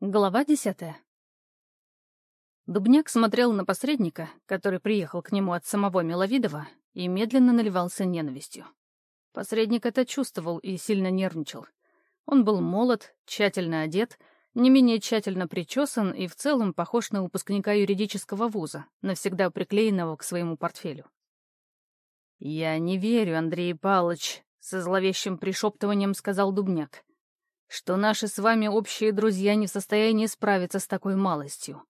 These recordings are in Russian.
Глава десятая. Дубняк смотрел на посредника, который приехал к нему от самого Миловидова, и медленно наливался ненавистью. Посредник это чувствовал и сильно нервничал. Он был молод, тщательно одет, не менее тщательно причесан и в целом похож на выпускника юридического вуза, навсегда приклеенного к своему портфелю. «Я не верю, Андрей Павлович», — со зловещим пришептыванием сказал Дубняк что наши с вами общие друзья не в состоянии справиться с такой малостью.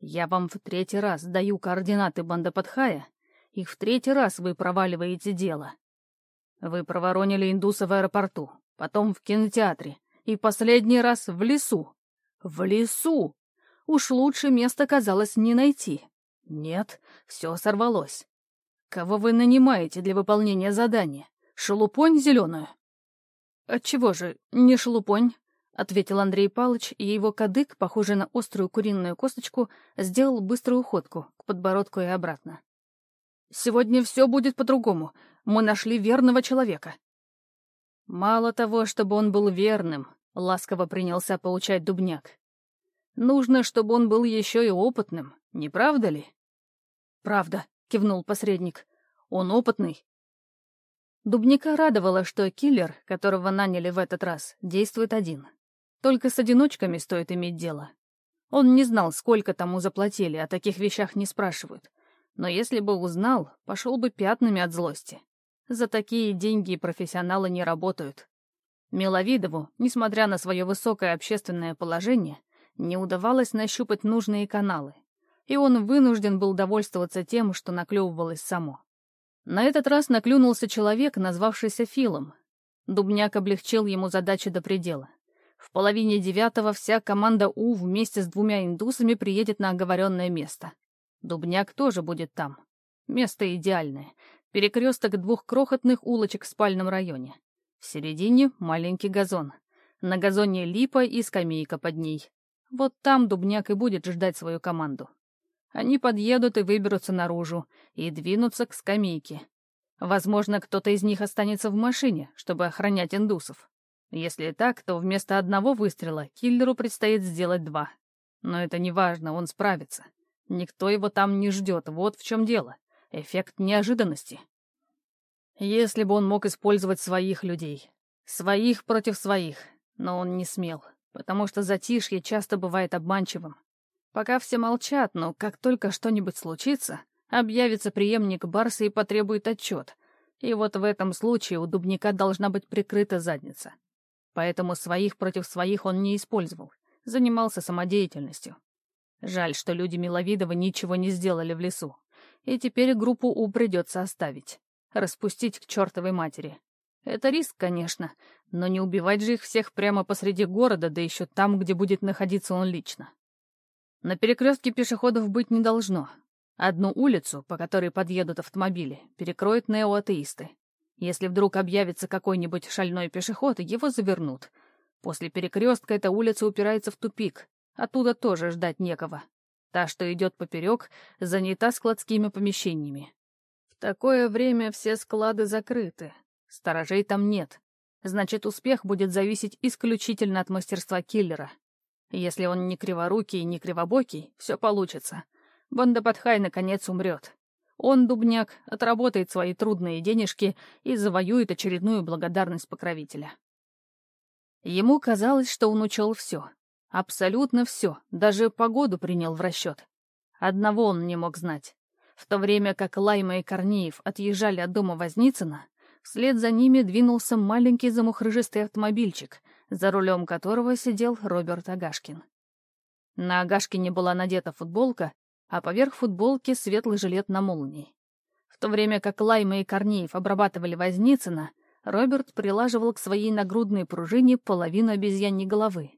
Я вам в третий раз даю координаты Бандападхая, и в третий раз вы проваливаете дело. Вы проворонили индуса в аэропорту, потом в кинотеатре, и последний раз в лесу. В лесу! Уж лучше место казалось не найти. Нет, все сорвалось. Кого вы нанимаете для выполнения задания? Шелупонь зеленую? «Отчего же, не шелупонь?» — ответил Андрей Палыч, и его кадык, похожий на острую куриную косточку, сделал быструю уходку к подбородку и обратно. «Сегодня все будет по-другому. Мы нашли верного человека». Мало того, чтобы он был верным, ласково принялся получать дубняк. Нужно, чтобы он был еще и опытным, не правда ли? «Правда», — кивнул посредник. «Он опытный, Дубника радовало, что киллер, которого наняли в этот раз, действует один. Только с одиночками стоит иметь дело. Он не знал, сколько тому заплатили, о таких вещах не спрашивают. Но если бы узнал, пошел бы пятнами от злости. За такие деньги профессионалы не работают. Миловидову, несмотря на свое высокое общественное положение, не удавалось нащупать нужные каналы, и он вынужден был довольствоваться тем, что наклевывалось само. На этот раз наклюнулся человек, назвавшийся Филом. Дубняк облегчил ему задачи до предела. В половине девятого вся команда У вместе с двумя индусами приедет на оговоренное место. Дубняк тоже будет там. Место идеальное. Перекресток двух крохотных улочек в спальном районе. В середине маленький газон. На газоне липа и скамейка под ней. Вот там Дубняк и будет ждать свою команду. Они подъедут и выберутся наружу, и двинутся к скамейке. Возможно, кто-то из них останется в машине, чтобы охранять индусов. Если так, то вместо одного выстрела киллеру предстоит сделать два. Но это не важно, он справится. Никто его там не ждет, вот в чем дело. Эффект неожиданности. Если бы он мог использовать своих людей. Своих против своих. Но он не смел, потому что затишье часто бывает обманчивым. Пока все молчат, но как только что-нибудь случится, объявится преемник Барса и потребует отчет. И вот в этом случае у Дубника должна быть прикрыта задница. Поэтому своих против своих он не использовал, занимался самодеятельностью. Жаль, что люди Миловидова ничего не сделали в лесу. И теперь группу У придется оставить. Распустить к чертовой матери. Это риск, конечно, но не убивать же их всех прямо посреди города, да еще там, где будет находиться он лично. На перекрестке пешеходов быть не должно. Одну улицу, по которой подъедут автомобили, перекроют неоатеисты. Если вдруг объявится какой-нибудь шальной пешеход, его завернут. После перекрестка эта улица упирается в тупик. Оттуда тоже ждать некого. Та, что идет поперек, занята складскими помещениями. В такое время все склады закрыты. Сторожей там нет. Значит, успех будет зависеть исключительно от мастерства киллера. Если он не криворукий и не кривобокий, все получится. Бандападхай наконец умрет. Он, дубняк, отработает свои трудные денежки и завоюет очередную благодарность покровителя. Ему казалось, что он учел все. Абсолютно все, даже погоду принял в расчет. Одного он не мог знать. В то время как Лайма и Корнеев отъезжали от дома Возницына, вслед за ними двинулся маленький замухрыжистый автомобильчик — за рулем которого сидел Роберт Агашкин. На Агашкине была надета футболка, а поверх футболки светлый жилет на молнии. В то время как Лайма и Корнеев обрабатывали Возницына, Роберт прилаживал к своей нагрудной пружине половину обезьяньей головы.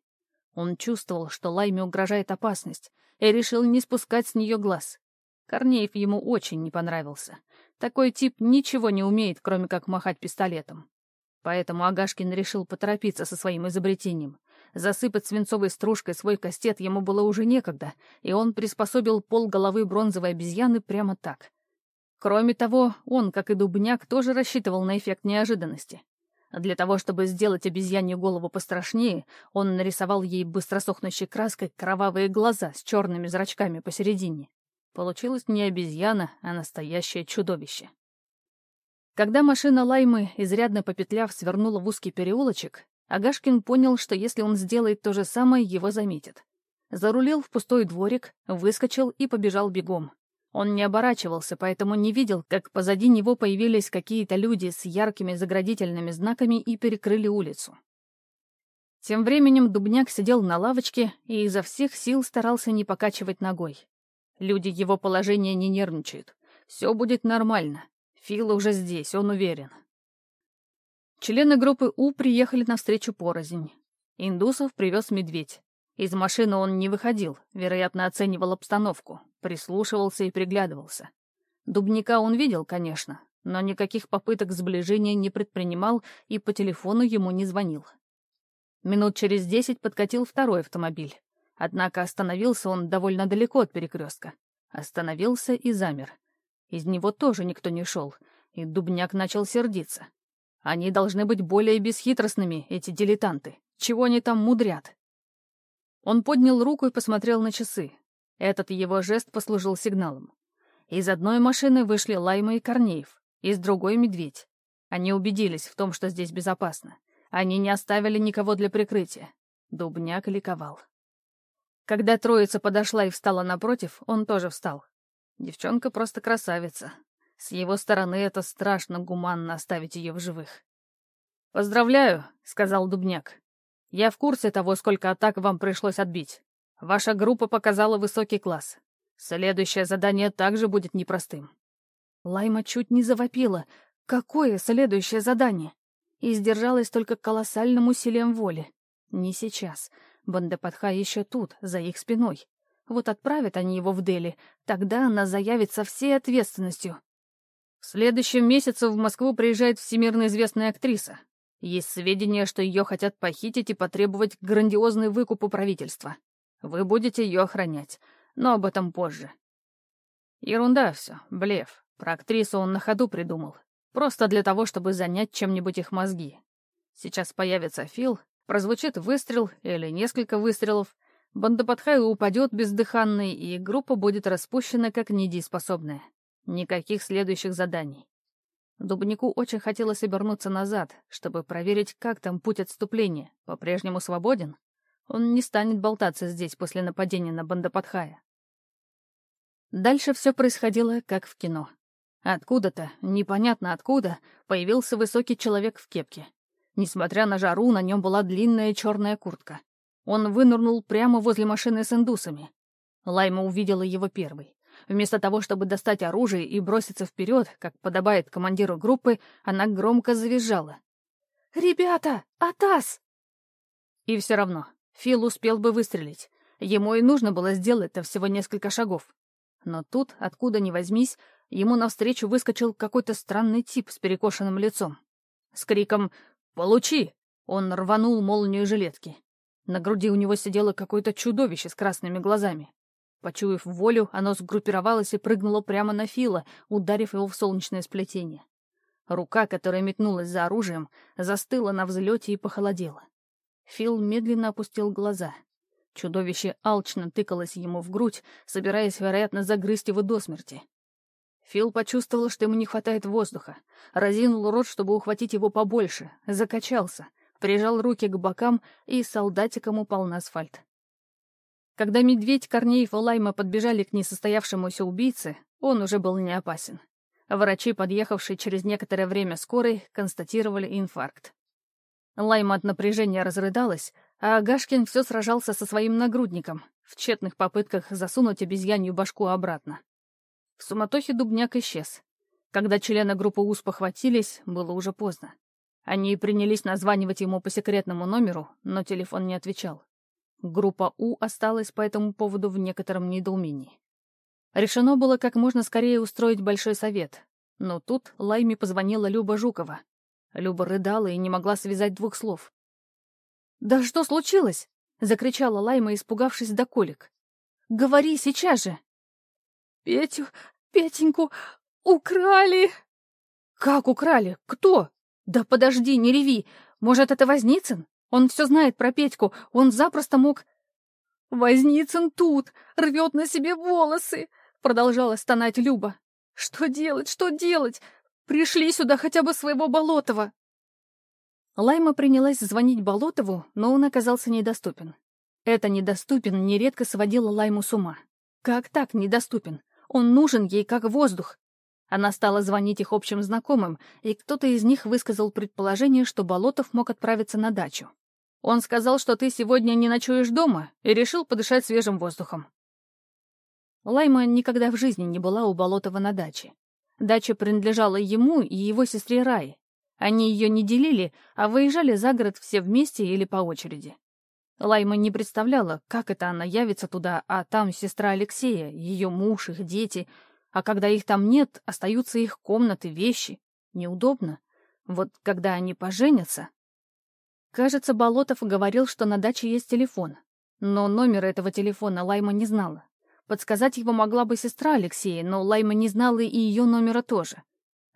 Он чувствовал, что Лайме угрожает опасность, и решил не спускать с нее глаз. Корнеев ему очень не понравился. Такой тип ничего не умеет, кроме как махать пистолетом. Поэтому Агашкин решил поторопиться со своим изобретением. Засыпать свинцовой стружкой свой кастет ему было уже некогда, и он приспособил пол головы бронзовой обезьяны прямо так. Кроме того, он, как и Дубняк, тоже рассчитывал на эффект неожиданности. Для того, чтобы сделать обезьянью голову пострашнее, он нарисовал ей быстросохнущей краской кровавые глаза с черными зрачками посередине. Получилось не обезьяна, а настоящее чудовище. Когда машина Лаймы, изрядно попетляв, свернула в узкий переулочек, Агашкин понял, что если он сделает то же самое, его заметят. Зарулил в пустой дворик, выскочил и побежал бегом. Он не оборачивался, поэтому не видел, как позади него появились какие-то люди с яркими заградительными знаками и перекрыли улицу. Тем временем Дубняк сидел на лавочке и изо всех сил старался не покачивать ногой. Люди его положения не нервничают. Все будет нормально. Фил уже здесь, он уверен. Члены группы У приехали навстречу порознь. Индусов привез медведь. Из машины он не выходил, вероятно, оценивал обстановку, прислушивался и приглядывался. Дубника он видел, конечно, но никаких попыток сближения не предпринимал и по телефону ему не звонил. Минут через десять подкатил второй автомобиль. Однако остановился он довольно далеко от перекрестка. Остановился и замер. Из него тоже никто не шел, и Дубняк начал сердиться. Они должны быть более бесхитростными, эти дилетанты. Чего они там мудрят? Он поднял руку и посмотрел на часы. Этот его жест послужил сигналом. Из одной машины вышли Лайма и Корнеев, из другой — Медведь. Они убедились в том, что здесь безопасно. Они не оставили никого для прикрытия. Дубняк ликовал. Когда троица подошла и встала напротив, он тоже встал. Девчонка просто красавица. С его стороны это страшно гуманно оставить ее в живых. «Поздравляю», — сказал Дубняк. Я в курсе того, сколько атак вам пришлось отбить. Ваша группа показала высокий класс. Следующее задание также будет непростым. Лайма чуть не завопила. Какое следующее задание? И сдержалась только колоссальным усилием воли. Не сейчас. Бандепадха еще тут, за их спиной. Вот отправят они его в Дели, тогда она заявит со всей ответственностью. В следующем месяце в Москву приезжает всемирно известная актриса. Есть сведения, что ее хотят похитить и потребовать грандиозный выкуп у правительства. Вы будете ее охранять, но об этом позже. Ерунда все, блеф. Про актрису он на ходу придумал. Просто для того, чтобы занять чем-нибудь их мозги. Сейчас появится Фил, прозвучит выстрел или несколько выстрелов, Бандападхай упадет бездыханный, и группа будет распущена как недееспособная. Никаких следующих заданий. Дубнику очень хотелось обернуться назад, чтобы проверить, как там путь отступления. По-прежнему свободен? Он не станет болтаться здесь после нападения на Бандападхая. Дальше все происходило, как в кино. Откуда-то, непонятно откуда, появился высокий человек в кепке. Несмотря на жару, на нем была длинная черная куртка. Он вынырнул прямо возле машины с индусами. Лайма увидела его первой. Вместо того, чтобы достать оружие и броситься вперед, как подобает командиру группы, она громко завизжала. «Ребята! Атас!» И все равно, Фил успел бы выстрелить. Ему и нужно было сделать-то всего несколько шагов. Но тут, откуда ни возьмись, ему навстречу выскочил какой-то странный тип с перекошенным лицом. С криком «Получи!» он рванул молнию жилетки. На груди у него сидело какое-то чудовище с красными глазами. Почуяв волю, оно сгруппировалось и прыгнуло прямо на Фила, ударив его в солнечное сплетение. Рука, которая метнулась за оружием, застыла на взлете и похолодела. Фил медленно опустил глаза. Чудовище алчно тыкалось ему в грудь, собираясь, вероятно, загрызть его до смерти. Фил почувствовал, что ему не хватает воздуха. Разинул рот, чтобы ухватить его побольше. Закачался. Прижал руки к бокам и солдатиком упал на асфальт. Когда медведь, Корнеев и Лайма подбежали к несостоявшемуся убийце, он уже был не опасен. Врачи, подъехавшие через некоторое время скорой, констатировали инфаркт. Лайма от напряжения разрыдалась, а Агашкин все сражался со своим нагрудником в тщетных попытках засунуть обезьянью башку обратно. В суматохе дубняк исчез. Когда члены группы УС похватились, было уже поздно. Они принялись названивать ему по секретному номеру, но телефон не отвечал. Группа У осталась по этому поводу в некотором недоумении. Решено было как можно скорее устроить большой совет. Но тут Лайме позвонила Люба Жукова. Люба рыдала и не могла связать двух слов. «Да что случилось?» — закричала Лайма, испугавшись до колик. «Говори сейчас же!» «Петю, Петеньку украли!» «Как украли? Кто?» «Да подожди, не реви! Может, это Возницын? Он все знает про Петьку, он запросто мог...» «Возницын тут! Рвет на себе волосы!» — продолжала стонать Люба. «Что делать, что делать? Пришли сюда хотя бы своего Болотова!» Лайма принялась звонить Болотову, но он оказался недоступен. Это «недоступен» нередко сводило Лайму с ума. Как так недоступен? Он нужен ей как воздух. Она стала звонить их общим знакомым, и кто-то из них высказал предположение, что Болотов мог отправиться на дачу. Он сказал, что ты сегодня не ночуешь дома, и решил подышать свежим воздухом. Лайма никогда в жизни не была у Болотова на даче. Дача принадлежала ему и его сестре Рае. Они ее не делили, а выезжали за город все вместе или по очереди. Лайма не представляла, как это она явится туда, а там сестра Алексея, ее муж, их дети. А когда их там нет, остаются их комнаты, вещи. Неудобно. Вот когда они поженятся... Кажется, Болотов говорил, что на даче есть телефон. Но номера этого телефона Лайма не знала. Подсказать его могла бы сестра Алексея, но Лайма не знала и ее номера тоже.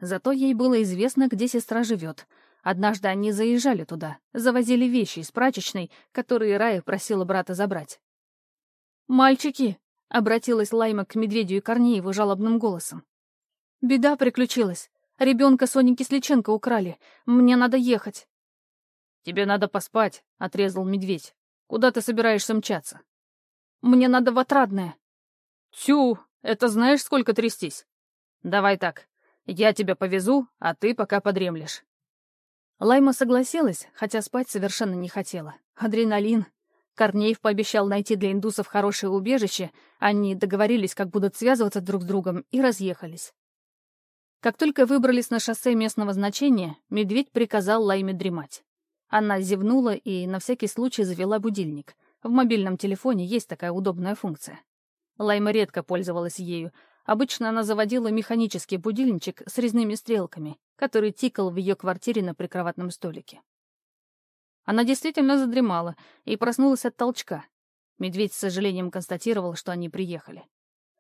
Зато ей было известно, где сестра живет. Однажды они заезжали туда, завозили вещи из прачечной, которые Рая просила брата забрать. «Мальчики!» — обратилась Лайма к Медведю и Корнееву жалобным голосом. «Беда приключилась. Ребенка Сони Кисличенко украли. Мне надо ехать». «Тебе надо поспать», — отрезал Медведь. «Куда ты собираешься мчаться?» «Мне надо в Отрадное». «Тю, это знаешь, сколько трястись?» «Давай так. Я тебя повезу, а ты пока подремлешь». Лайма согласилась, хотя спать совершенно не хотела. Адреналин. Корнеев пообещал найти для индусов хорошее убежище, они договорились, как будут связываться друг с другом, и разъехались. Как только выбрались на шоссе местного значения, медведь приказал Лайме дремать. Она зевнула и на всякий случай завела будильник. В мобильном телефоне есть такая удобная функция. Лайма редко пользовалась ею, Обычно она заводила механический будильничек с резными стрелками, который тикал в ее квартире на прикроватном столике. Она действительно задремала и проснулась от толчка. Медведь с сожалением констатировал, что они приехали.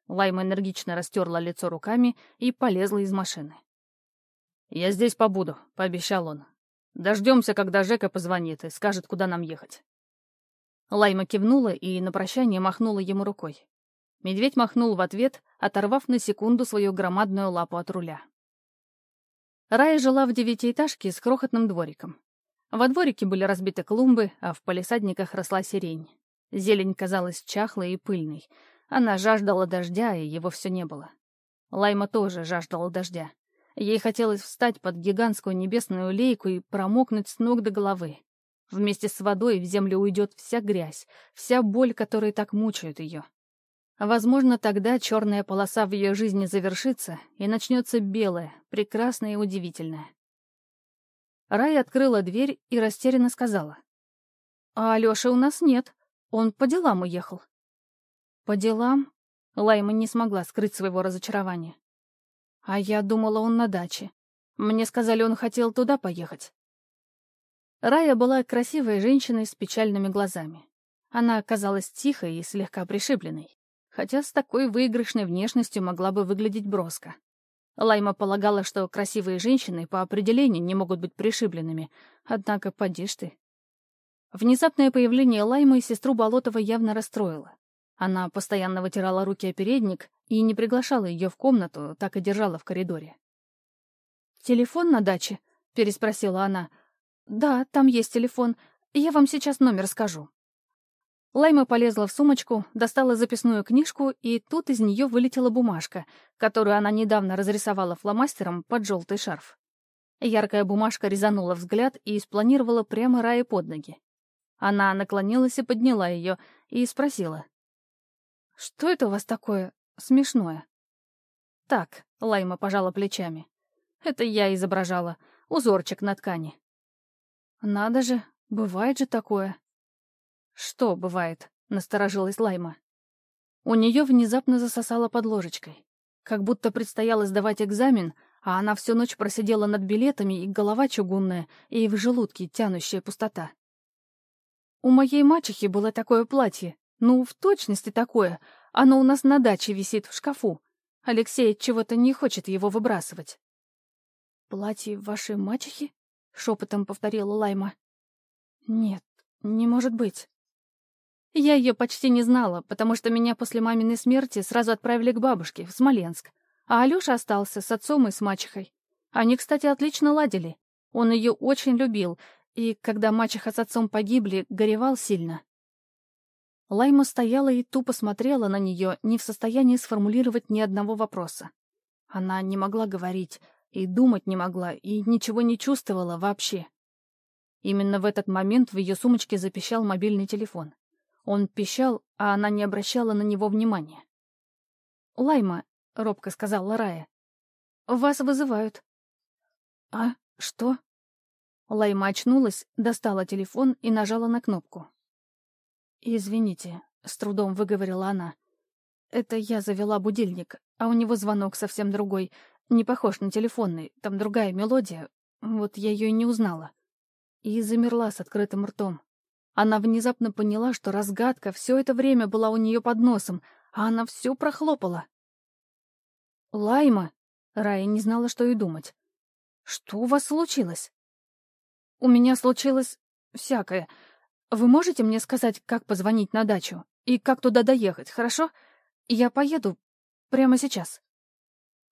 Лайма энергично растерла лицо руками и полезла из машины. «Я здесь побуду», — пообещал он. «Дождемся, когда Жека позвонит и скажет, куда нам ехать». Лайма кивнула и на прощание махнула ему рукой. Медведь махнул в ответ, оторвав на секунду свою громадную лапу от руля. Рая жила в девятиэтажке с крохотным двориком. Во дворике были разбиты клумбы, а в палисадниках росла сирень. Зелень казалась чахлой и пыльной. Она жаждала дождя, и его все не было. Лайма тоже жаждала дождя. Ей хотелось встать под гигантскую небесную лейку и промокнуть с ног до головы. Вместе с водой в землю уйдет вся грязь, вся боль, которая так мучает ее. Возможно, тогда черная полоса в ее жизни завершится, и начнется белая, прекрасная и удивительная. Рай открыла дверь и растерянно сказала. «А Алёши у нас нет. Он по делам уехал». «По делам?» Лайма не смогла скрыть своего разочарования. «А я думала, он на даче. Мне сказали, он хотел туда поехать». Рая была красивой женщиной с печальными глазами. Она оказалась тихой и слегка пришибленной хотя с такой выигрышной внешностью могла бы выглядеть броско. Лайма полагала, что красивые женщины по определению не могут быть пришибленными, однако поди ты. Внезапное появление Лаймы сестру Болотова явно расстроило. Она постоянно вытирала руки о передник и не приглашала ее в комнату, так и держала в коридоре. «Телефон на даче?» — переспросила она. «Да, там есть телефон. Я вам сейчас номер скажу». Лайма полезла в сумочку, достала записную книжку, и тут из нее вылетела бумажка, которую она недавно разрисовала фломастером под желтый шарф. Яркая бумажка резанула взгляд и спланировала прямо Рае под ноги. Она наклонилась и подняла ее, и спросила. «Что это у вас такое смешное?» «Так», — Лайма пожала плечами. «Это я изображала. Узорчик на ткани». «Надо же, бывает же такое», «Что бывает?» — насторожилась Лайма. У нее внезапно засосало под ложечкой. Как будто предстояло сдавать экзамен, а она всю ночь просидела над билетами, и голова чугунная, и в желудке тянущая пустота. У моей мачехи было такое платье. Ну, в точности такое. Оно у нас на даче висит в шкафу. Алексей чего-то не хочет его выбрасывать. «Платье вашей мачехи?» — шепотом повторила Лайма. «Нет, не может быть». Я ее почти не знала, потому что меня после маминой смерти сразу отправили к бабушке, в Смоленск. А Алёша остался с отцом и с мачехой. Они, кстати, отлично ладили. Он ее очень любил, и, когда мачеха с отцом погибли, горевал сильно. Лайма стояла и тупо смотрела на нее, не в состоянии сформулировать ни одного вопроса. Она не могла говорить, и думать не могла, и ничего не чувствовала вообще. Именно в этот момент в ее сумочке запищал мобильный телефон. Он пищал, а она не обращала на него внимания. «Лайма», — робко сказала Рая, — «вас вызывают». «А, что?» Лайма очнулась, достала телефон и нажала на кнопку. «Извините», — с трудом выговорила она. «Это я завела будильник, а у него звонок совсем другой, не похож на телефонный, там другая мелодия, вот я ее и не узнала». И замерла с открытым ртом. Она внезапно поняла, что разгадка все это время была у нее под носом, а она все прохлопала. «Лайма!» — Рая не знала, что и думать. «Что у вас случилось?» «У меня случилось всякое. Вы можете мне сказать, как позвонить на дачу? И как туда доехать, хорошо? Я поеду прямо сейчас».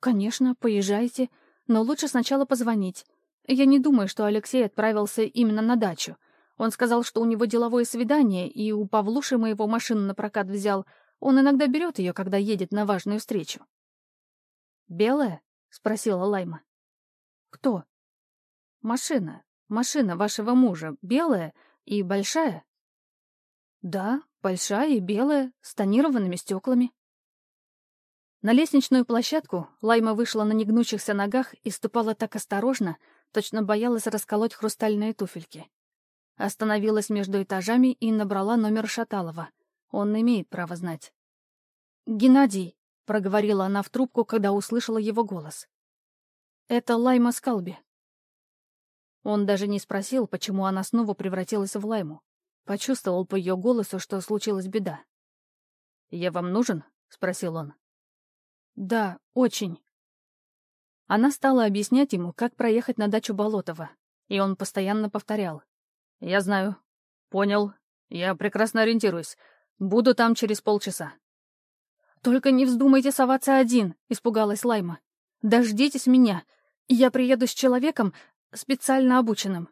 «Конечно, поезжайте, но лучше сначала позвонить. Я не думаю, что Алексей отправился именно на дачу. Он сказал, что у него деловое свидание, и у Павлуши моего машину на прокат взял. Он иногда берет ее, когда едет на важную встречу. «Белая?» — спросила Лайма. «Кто?» «Машина. Машина вашего мужа. Белая и большая?» «Да, большая и белая, с тонированными стеклами». На лестничную площадку Лайма вышла на негнущихся ногах и ступала так осторожно, точно боялась расколоть хрустальные туфельки. Остановилась между этажами и набрала номер Шаталова. Он имеет право знать. «Геннадий», — проговорила она в трубку, когда услышала его голос. «Это Лайма Скалби». Он даже не спросил, почему она снова превратилась в Лайму. Почувствовал по ее голосу, что случилась беда. «Я вам нужен?» — спросил он. «Да, очень». Она стала объяснять ему, как проехать на дачу Болотова, и он постоянно повторял. «Я знаю. Понял. Я прекрасно ориентируюсь. Буду там через полчаса». «Только не вздумайте соваться один», — испугалась Лайма. «Дождитесь меня. Я приеду с человеком, специально обученным».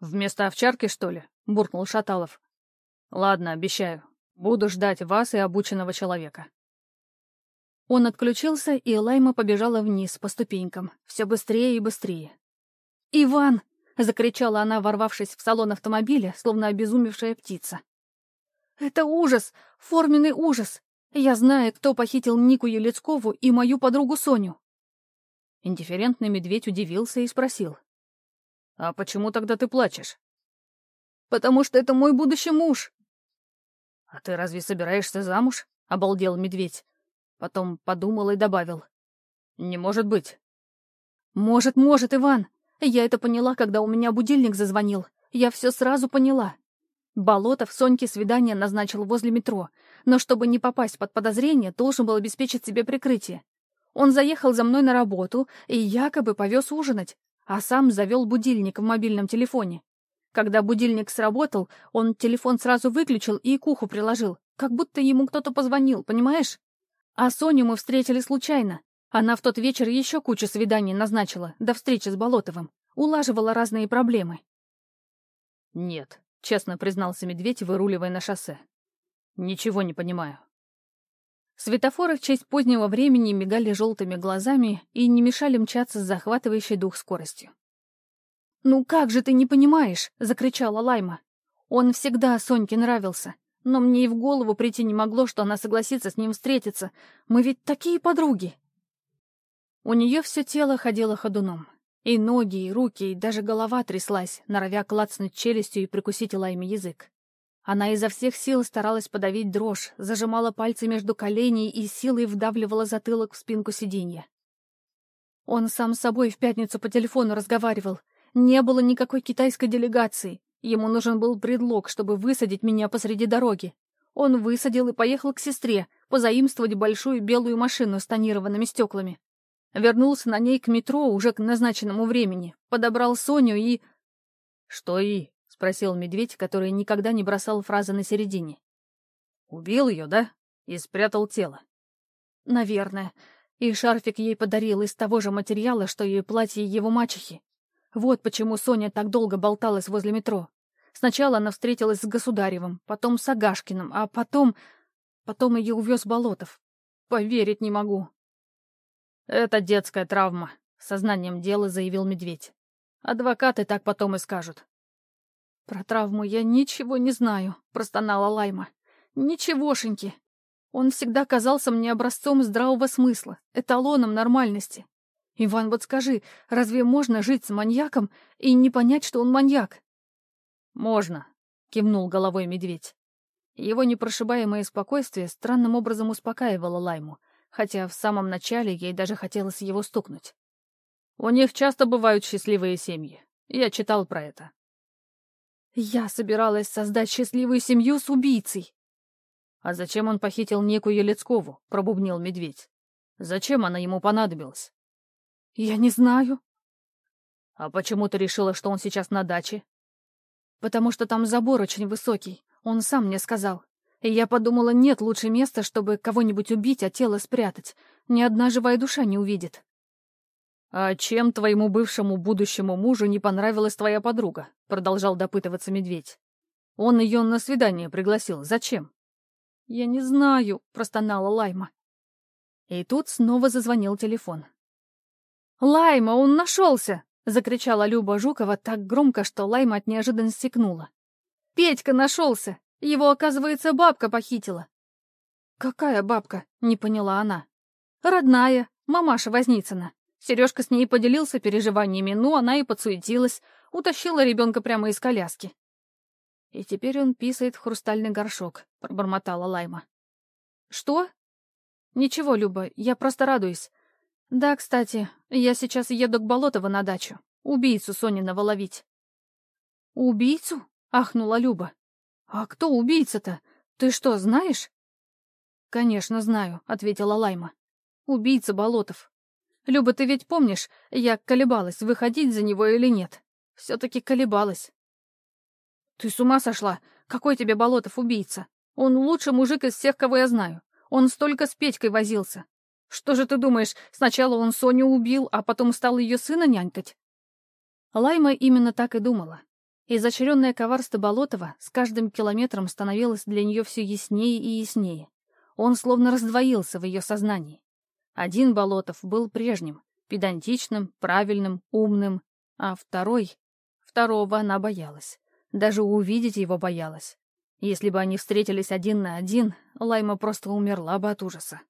«Вместо овчарки, что ли?» — буркнул Шаталов. «Ладно, обещаю. Буду ждать вас и обученного человека». Он отключился, и Лайма побежала вниз по ступенькам, все быстрее и быстрее. «Иван!» — закричала она, ворвавшись в салон автомобиля, словно обезумевшая птица. «Это ужас! Форменный ужас! Я знаю, кто похитил Нику Елецкову и мою подругу Соню!» Индифферентный медведь удивился и спросил. «А почему тогда ты плачешь?» «Потому что это мой будущий муж!» «А ты разве собираешься замуж?» — обалдел медведь. Потом подумал и добавил. «Не может быть». «Может, может, Иван. Я это поняла, когда у меня будильник зазвонил. Я все сразу поняла. Болотов Соньке свидание назначил возле метро, но чтобы не попасть под подозрение, должен был обеспечить себе прикрытие. Он заехал за мной на работу и якобы повез ужинать, а сам завел будильник в мобильном телефоне. Когда будильник сработал, он телефон сразу выключил и к уху приложил, как будто ему кто-то позвонил, понимаешь? А Соню мы встретили случайно. Она в тот вечер еще кучу свиданий назначила, до встречи с Болотовым. Улаживала разные проблемы. «Нет», — честно признался медведь, выруливая на шоссе. «Ничего не понимаю». Светофоры в честь позднего времени мигали желтыми глазами и не мешали мчаться с захватывающей дух скоростью. «Ну как же ты не понимаешь?» — закричала Лайма. «Он всегда Соньке нравился, но мне и в голову прийти не могло, что она согласится с ним встретиться. Мы ведь такие подруги!» У нее все тело ходило ходуном. И ноги, и руки, и даже голова тряслась, норовя клацнуть челюстью и прикусить лайми язык. Она изо всех сил старалась подавить дрожь, зажимала пальцы между коленей и силой вдавливала затылок в спинку сиденья. Он сам с собой в пятницу по телефону разговаривал. Не было никакой китайской делегации. Ему нужен был предлог, чтобы высадить меня посреди дороги. Он высадил и поехал к сестре, позаимствовать большую белую машину с тонированными стеклами. Вернулся на ней к метро уже к назначенному времени, подобрал Соню и... «Что и?» — спросил медведь, который никогда не бросал фразы на середине. «Убил ее, да? И спрятал тело?» «Наверное. И шарфик ей подарил из того же материала, что и платье его мачехи. Вот почему Соня так долго болталась возле метро. Сначала она встретилась с Государевым, потом с Агашкиным, а потом... Потом ее увез Болотов. Поверить не могу. «Это детская травма», — сознанием дела заявил Медведь. «Адвокаты так потом и скажут». «Про травму я ничего не знаю», — простонала Лайма. «Ничегошеньки. Он всегда казался мне образцом здравого смысла, эталоном нормальности. Иван, вот скажи, разве можно жить с маньяком и не понять, что он маньяк?» «Можно», — кивнул головой медведь. Его непрошибаемое спокойствие странным образом успокаивало Лайму, хотя в самом начале ей даже хотелось его стукнуть. У них часто бывают счастливые семьи. Я читал про это. Я собиралась создать счастливую семью с убийцей. А зачем он похитил некую Елецкову? Пробубнил медведь. Зачем она ему понадобилась? Я не знаю. А почему ты решила, что он сейчас на даче? Потому что там забор очень высокий. Он сам мне сказал. И я подумала, нет лучше места, чтобы кого-нибудь убить, а тело спрятать. Ни одна живая душа не увидит. «А чем твоему бывшему будущему мужу не понравилась твоя подруга?» — продолжал допытываться медведь. «Он ее на свидание пригласил. Зачем?» «Я не знаю», — простонала Лайма. И тут снова зазвонил телефон. «Лайма, он нашелся!» — закричала Люба Жукова так громко, что Лайма от неожиданности секнула. «Петька нашелся! Его, оказывается, бабка похитила. «Какая бабка?» — не поняла она. «Родная, мамаша Возницына. Сережка с ней поделился переживаниями, ну, она и подсуетилась, утащила ребенка прямо из коляски. «И теперь он писает в хрустальный горшок», — пробормотала Лайма. «Что?» «Ничего, Люба, я просто радуюсь. Да, кстати, я сейчас еду к Болотово на дачу. Убийцу Сониного ловить». «Убийцу?» — ахнула Люба. «А кто убийца-то? Ты что, знаешь?» «Конечно, знаю», — ответила Лайма. «Убийца Болотов. Люба, ты ведь помнишь, я колебалась, выходить за него или нет. Все-таки колебалась». «Ты с ума сошла? Какой тебе Болотов убийца? Он лучший мужик из всех, кого я знаю. Он столько с Петькой возился. Что же ты думаешь, сначала он Соню убил, а потом стал ее сына нянькать?» Лайма именно так и думала. Изощренное коварство Болотова с каждым километром становилось для нее все яснее и яснее. Он словно раздвоился в ее сознании. Один Болотов был прежним, педантичным, правильным, умным, а второй... Второго она боялась. Даже увидеть его боялась. Если бы они встретились один на один, Лайма просто умерла бы от ужаса.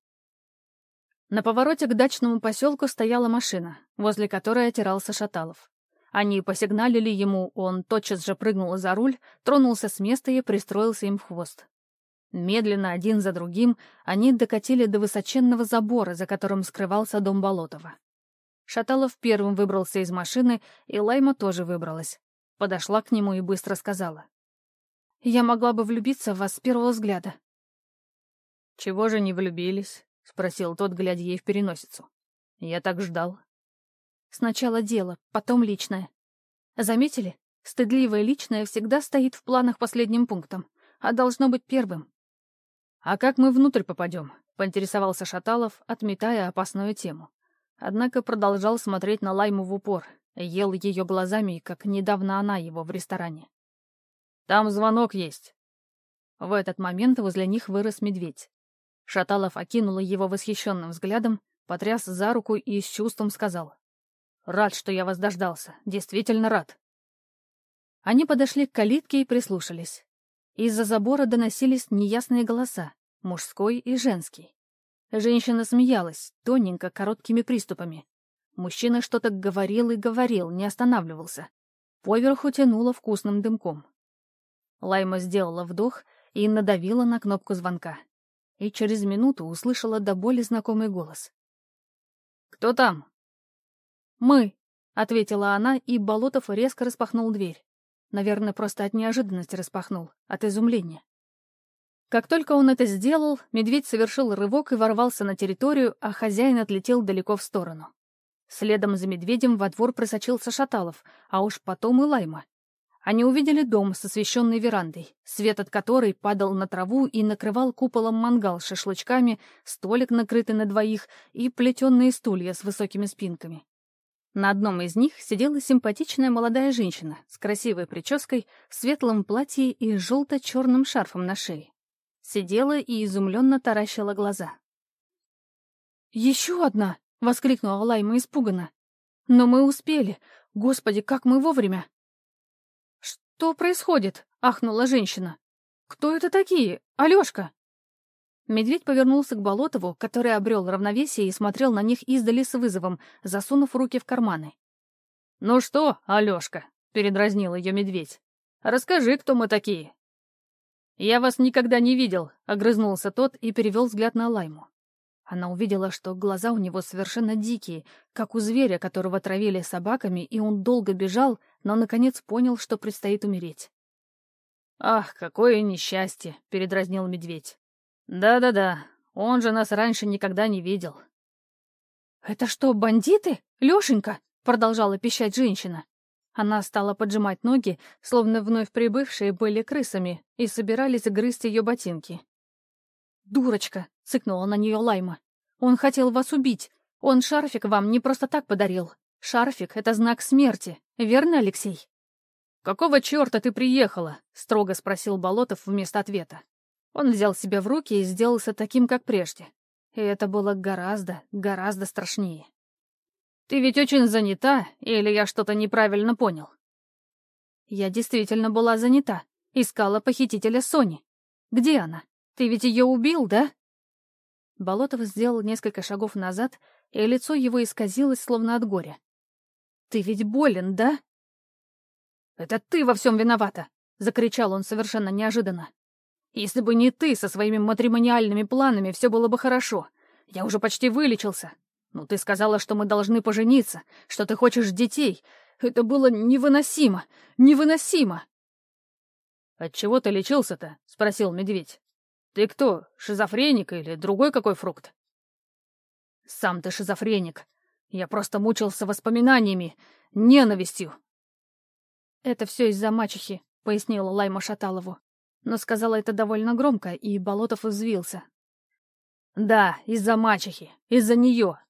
На повороте к дачному поселку стояла машина, возле которой отирался Шаталов. Они посигналили ему, он тотчас же прыгнул за руль, тронулся с места и пристроился им в хвост. Медленно, один за другим, они докатили до высоченного забора, за которым скрывался дом Болотова. Шаталов первым выбрался из машины, и Лайма тоже выбралась. Подошла к нему и быстро сказала. «Я могла бы влюбиться в вас с первого взгляда». «Чего же не влюбились?» — спросил тот, глядя ей в переносицу. «Я так ждал». Сначала дело, потом личное. Заметили? Стыдливое личное всегда стоит в планах последним пунктом, а должно быть первым. «А как мы внутрь попадем?» — поинтересовался Шаталов, отметая опасную тему. Однако продолжал смотреть на Лайму в упор, ел ее глазами, как недавно она его в ресторане. «Там звонок есть». В этот момент возле них вырос медведь. Шаталов окинул его восхищенным взглядом, потряс за руку и с чувством сказал. Рад, что я вас дождался. Действительно рад. Они подошли к калитке и прислушались. Из-за забора доносились неясные голоса, мужской и женский. Женщина смеялась, тоненько, короткими приступами. Мужчина что-то говорил и говорил, не останавливался. Поверху тянуло вкусным дымком. Лайма сделала вдох и надавила на кнопку звонка. И через минуту услышала до боли знакомый голос. «Кто там?» «Мы», — ответила она, и Болотов резко распахнул дверь. Наверное, просто от неожиданности распахнул, от изумления. Как только он это сделал, медведь совершил рывок и ворвался на территорию, а хозяин отлетел далеко в сторону. Следом за медведем во двор просочился Шаталов, а уж потом и Лайма. Они увидели дом с освещенной верандой, свет от которой падал на траву и накрывал куполом мангал с шашлычками, столик, накрытый на двоих, и плетеные стулья с высокими спинками. На одном из них сидела симпатичная молодая женщина с красивой прической, в светлом платье и желто-черным шарфом на шее. Сидела и изумленно таращила глаза. «Еще одна!» — воскликнула Лайма испуганно. «Но мы успели! Господи, как мы вовремя!» «Что происходит?» — ахнула женщина. «Кто это такие? Алешка?» Медведь повернулся к Болотову, который обрел равновесие и смотрел на них издали с вызовом, засунув руки в карманы. «Ну что, Алешка?» — передразнил ее медведь. «Расскажи, кто мы такие». «Я вас никогда не видел», — огрызнулся тот и перевел взгляд на Лайму. Она увидела, что глаза у него совершенно дикие, как у зверя, которого травили собаками, и он долго бежал, но, наконец, понял, что предстоит умереть. «Ах, какое несчастье!» — передразнил медведь. «Да-да-да, он же нас раньше никогда не видел». «Это что, бандиты? Лёшенька?» — продолжала пищать женщина. Она стала поджимать ноги, словно вновь прибывшие были крысами и собирались грызть ее ботинки. «Дурочка!» — цыкнула на нее Лайма. «Он хотел вас убить. Он шарфик вам не просто так подарил. Шарфик — это знак смерти. Верно, Алексей?» «Какого черта ты приехала?» — строго спросил Болотов вместо ответа. Он взял себя в руки и сделался таким, как прежде. И это было гораздо, гораздо страшнее. «Ты ведь очень занята, или я что-то неправильно понял?» «Я действительно была занята. Искала похитителя Сони. Где она?» Ты ведь ее убил, да?» Болотов сделал несколько шагов назад, и лицо его исказилось, словно от горя. «Ты ведь болен, да?» «Это ты во всем виновата!» — закричал он совершенно неожиданно. «Если бы не ты со своими матримониальными планами, все было бы хорошо. Я уже почти вылечился. Но ты сказала, что мы должны пожениться, что ты хочешь детей. Это было невыносимо! Невыносимо!» «Отчего ты лечился-то?» — спросил медведь. «Ты кто, шизофреник или другой какой фрукт?» «Сам ты шизофреник. Я просто мучился воспоминаниями, ненавистью». «Это все из-за мачехи», — пояснила Лайма Шаталову. Но сказала это довольно громко, и Болотов взвился. «Да, из-за мачехи, из-за нее.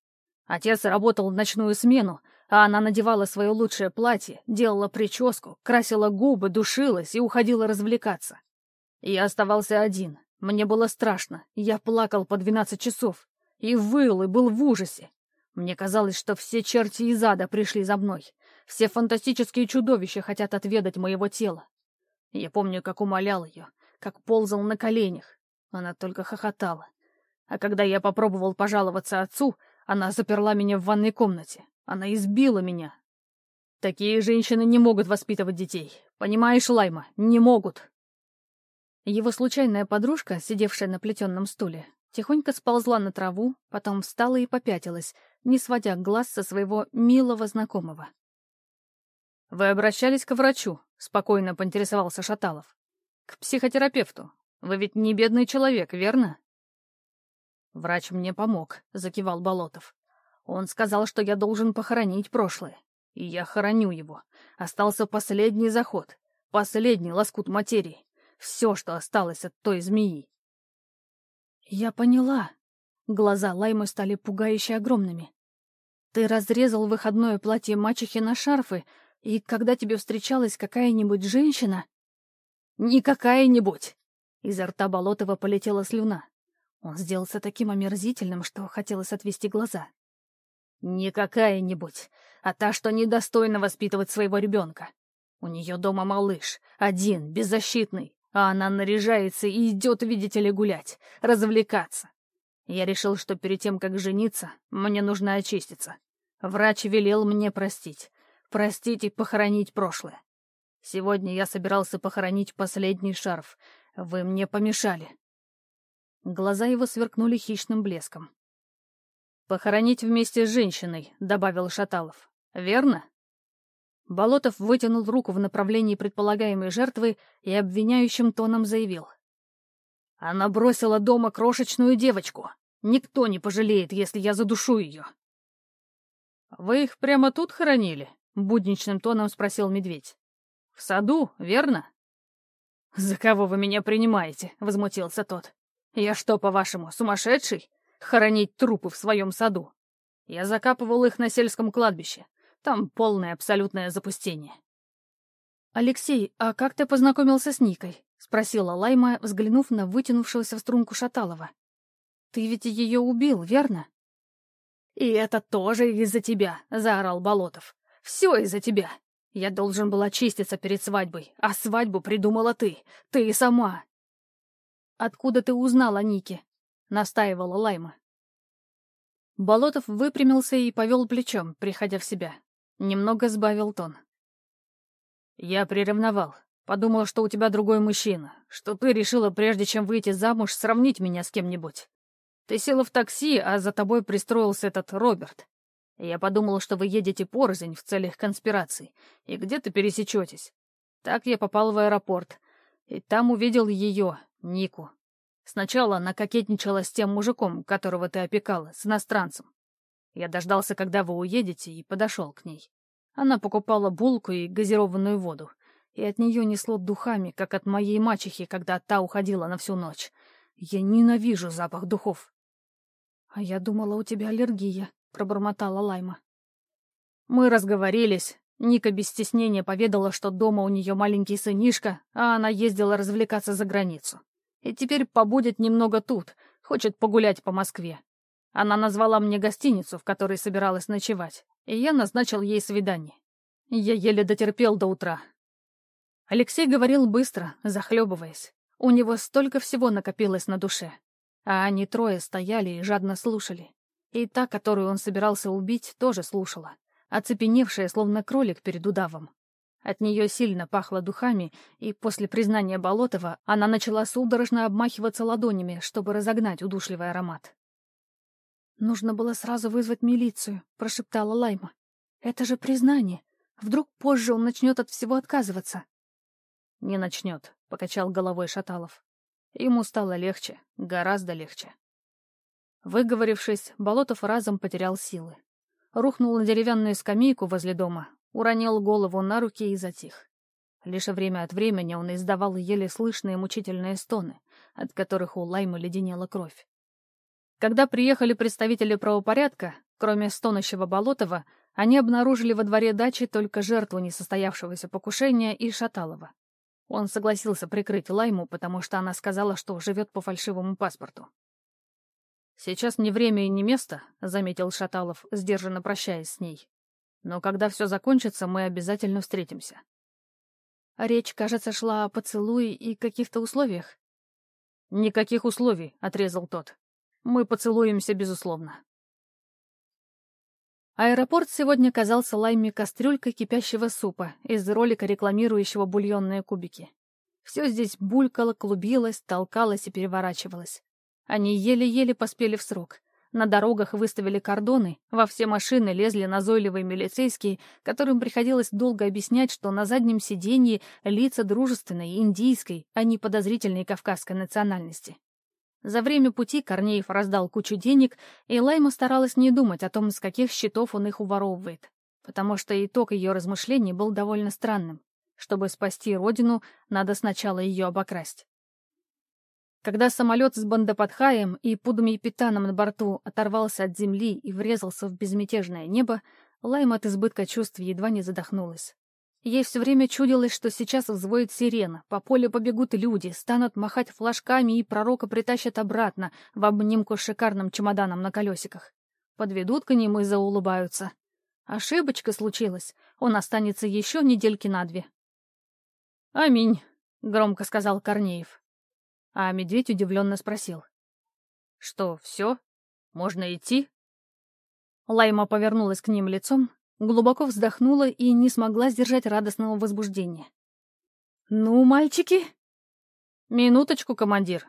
Отец работал в ночную смену, а она надевала свое лучшее платье, делала прическу, красила губы, душилась и уходила развлекаться. Я оставался один, мне было страшно, я плакал по двенадцать часов. И выл, и был в ужасе. Мне казалось, что все черти из ада пришли за мной. Все фантастические чудовища хотят отведать моего тела. Я помню, как умолял ее, как ползал на коленях. Она только хохотала. А когда я попробовал пожаловаться отцу, она заперла меня в ванной комнате. Она избила меня. Такие женщины не могут воспитывать детей. Понимаешь, Лайма, не могут. Его случайная подружка, сидевшая на плетенном стуле, тихонько сползла на траву, потом встала и попятилась, не сводя глаз со своего милого знакомого. «Вы обращались к врачу?» — спокойно поинтересовался Шаталов. «К психотерапевту. Вы ведь не бедный человек, верно?» «Врач мне помог», — закивал Болотов. «Он сказал, что я должен похоронить прошлое. И я хороню его. Остался последний заход, последний лоскут материи. Все, что осталось от той змеи. Я поняла. Глаза Лаймы стали пугающе огромными. Ты разрезал выходное платье мачехи на шарфы, и когда тебе встречалась какая-нибудь женщина... Не какая-нибудь! Изо рта Болотова полетела слюна. Он сделался таким омерзительным, что хотелось отвести глаза. «Не какая-нибудь, а та, что недостойна воспитывать своего ребенка. У нее дома малыш, один, беззащитный. А она наряжается и идет, видите ли, гулять, развлекаться. Я решил, что перед тем, как жениться, мне нужно очиститься. Врач велел мне простить. Простить и похоронить прошлое. Сегодня я собирался похоронить последний шарф. Вы мне помешали. Глаза его сверкнули хищным блеском. «Похоронить вместе с женщиной», — добавил Шаталов. «Верно?» Болотов вытянул руку в направлении предполагаемой жертвы и обвиняющим тоном заявил. Она бросила дома крошечную девочку. Никто не пожалеет, если я задушу ее. «Вы их прямо тут хоронили?» — будничным тоном спросил медведь. «В саду, верно?» «За кого вы меня принимаете?» — возмутился тот. «Я что, по-вашему, сумасшедший? Хоронить трупы в своем саду? Я закапывал их на сельском кладбище. Там полное абсолютное запустение». «Алексей, а как ты познакомился с Никой?» — спросила Лайма, взглянув на вытянувшегося в струнку Шаталова. «Ты ведь ее убил, верно?» «И это тоже из-за тебя», — заорал Болотов. «Все из-за тебя. Я должен был очиститься перед свадьбой, а свадьбу придумала ты. Ты и сама». «Откуда ты узнал о Нике?» — настаивала Лайма. Болотов выпрямился и повел плечом, приходя в себя. Немного сбавил тон. «Я приревновал. Подумал, что у тебя другой мужчина, что ты решила, прежде чем выйти замуж, сравнить меня с кем-нибудь. Ты села в такси, а за тобой пристроился этот Роберт. Я подумал, что вы едете порознь в целях конспирации, и где-то пересечетесь. Так я попал в аэропорт, и там увидел ее, Нику. Сначала она кокетничала с тем мужиком, которого ты опекала, с иностранцем. Я дождался, когда вы уедете, и подошел к ней. Она покупала булку и газированную воду, и от нее несло духами, как от моей мачехи, когда та уходила на всю ночь. Я ненавижу запах духов. «А я думала, у тебя аллергия», — пробормотала Лайма. Мы разговорились. Ника без стеснения поведала, что дома у нее маленький сынишка, а она ездила развлекаться за границу. И теперь побудет немного тут, хочет погулять по Москве. Она назвала мне гостиницу, в которой собиралась ночевать, и я назначил ей свидание. Я еле дотерпел до утра. Алексей говорил быстро, захлебываясь. У него столько всего накопилось на душе. А они трое стояли и жадно слушали. И та, которую он собирался убить, тоже слушала, оцепеневшая, словно кролик перед удавом. От нее сильно пахло духами, и после признания Болотова она начала судорожно обмахиваться ладонями, чтобы разогнать удушливый аромат. «Нужно было сразу вызвать милицию», — прошептала Лайма. «Это же признание. Вдруг позже он начнет от всего отказываться». «Не начнет», — покачал головой Шаталов. Ему стало легче, гораздо легче. Выговорившись, Болотов разом потерял силы. Рухнул на деревянную скамейку возле дома, уронил голову на руки и затих. Лишь время от времени он издавал еле слышные мучительные стоны, от которых у Лаймы леденела кровь. Когда приехали представители правопорядка, кроме стонущего Болотова, они обнаружили во дворе дачи только жертву несостоявшегося покушения и Шаталова. Он согласился прикрыть Лайму, потому что она сказала, что живет по фальшивому паспорту. «Сейчас не время и не место», — заметил Шаталов, сдержанно прощаясь с ней. «Но когда все закончится, мы обязательно встретимся». Речь, кажется, шла о поцелуе и каких-то условиях. «Никаких условий», — отрезал тот. «Мы поцелуемся, безусловно». Аэропорт сегодня казался Лайме кастрюлькой кипящего супа из ролика, рекламирующего бульонные кубики. Все здесь булькало, клубилось, толкалось и переворачивалось. Они еле-еле поспели в срок. На дорогах выставили кордоны, во все машины лезли назойливые милицейские, которым приходилось долго объяснять, что на заднем сиденье лица дружественной, индийской, а не подозрительной кавказской национальности. За время пути Корнеев раздал кучу денег, и Лайма старалась не думать о том, с каких счетов он их уворовывает, потому что итог ее размышлений был довольно странным. Чтобы спасти родину, надо сначала ее обокрасть. Когда самолет с Бандападхаем и Пудами-Питаном на борту оторвался от земли и врезался в безмятежное небо, Лайма от избытка чувств едва не задохнулась. Ей все время чудилось, что сейчас взвоет сирена, по полю побегут люди, станут махать флажками и пророка притащат обратно в обнимку с шикарным чемоданом на колесиках. Подведут к нему и заулыбаются. Ошибочка случилась, он останется еще недельки на две. «Аминь», — громко сказал Корнеев. А медведь удивленно спросил. «Что, все? Можно идти?» Лайма повернулась к ним лицом, Глубоко вздохнула и не смогла сдержать радостного возбуждения. «Ну, мальчики?» «Минуточку, командир».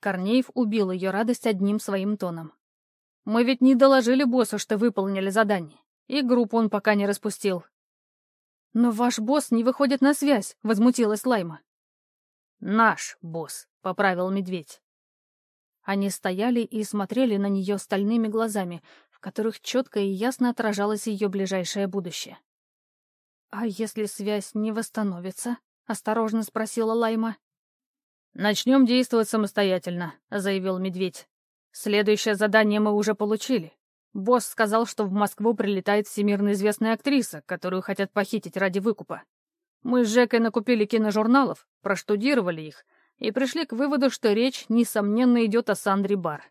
Корнеев убил ее радость одним своим тоном. «Мы ведь не доложили боссу, что выполнили задание, и группу он пока не распустил». «Но ваш босс не выходит на связь», — возмутилась Лайма. «Наш босс», — поправил медведь. Они стояли и смотрели на нее стальными глазами, в которых четко и ясно отражалось ее ближайшее будущее. «А если связь не восстановится?» — осторожно спросила Лайма. «Начнем действовать самостоятельно», — заявил Медведь. «Следующее задание мы уже получили. Босс сказал, что в Москву прилетает всемирно известная актриса, которую хотят похитить ради выкупа. Мы с Жекой накупили киножурналов, проштудировали их и пришли к выводу, что речь, несомненно, идет о Сандре Бар.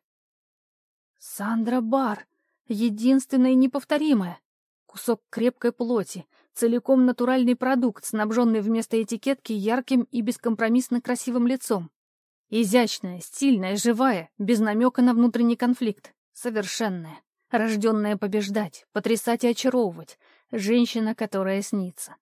Сандра Бар. Единственная и неповторимая. Кусок крепкой плоти, целиком натуральный продукт, снабженный вместо этикетки ярким и бескомпромиссно красивым лицом. Изящная, стильная, живая, без намека на внутренний конфликт. Совершенная, рожденная побеждать, потрясать и очаровывать. Женщина, которая снится.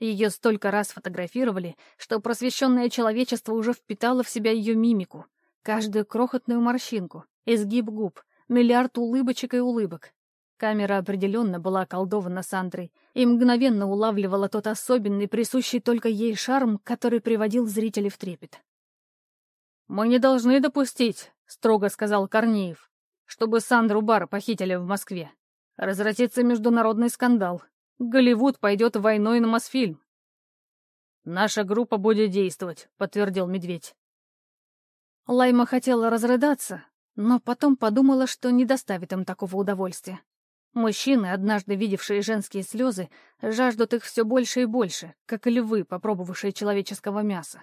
Ее столько раз фотографировали, что просвещенное человечество уже впитало в себя ее мимику. Каждую крохотную морщинку, изгиб губ, миллиард улыбочек и улыбок. Камера определенно была околдована Сандрой и мгновенно улавливала тот особенный, присущий только ей шарм, который приводил зрителей в трепет. «Мы не должны допустить», — строго сказал Корнеев, «чтобы Сандру Бар похитили в Москве. Разразится международный скандал, Голливуд пойдет войной на Мосфильм. «Наша группа будет действовать», — подтвердил Медведь. Лайма хотела разрыдаться, но потом подумала, что не доставит им такого удовольствия. Мужчины, однажды видевшие женские слезы, жаждут их все больше и больше, как львы, попробовавшие человеческого мяса.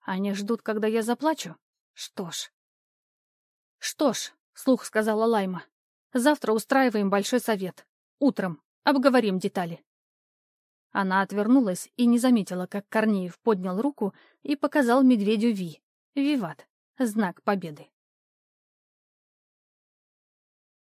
Они ждут, когда я заплачу? Что ж. Что ж, — слух сказала Лайма, — завтра устраиваем большой совет. Утром. Обговорим детали». Она отвернулась и не заметила, как Корнеев поднял руку и показал медведю Ви. Виват. Знак победы.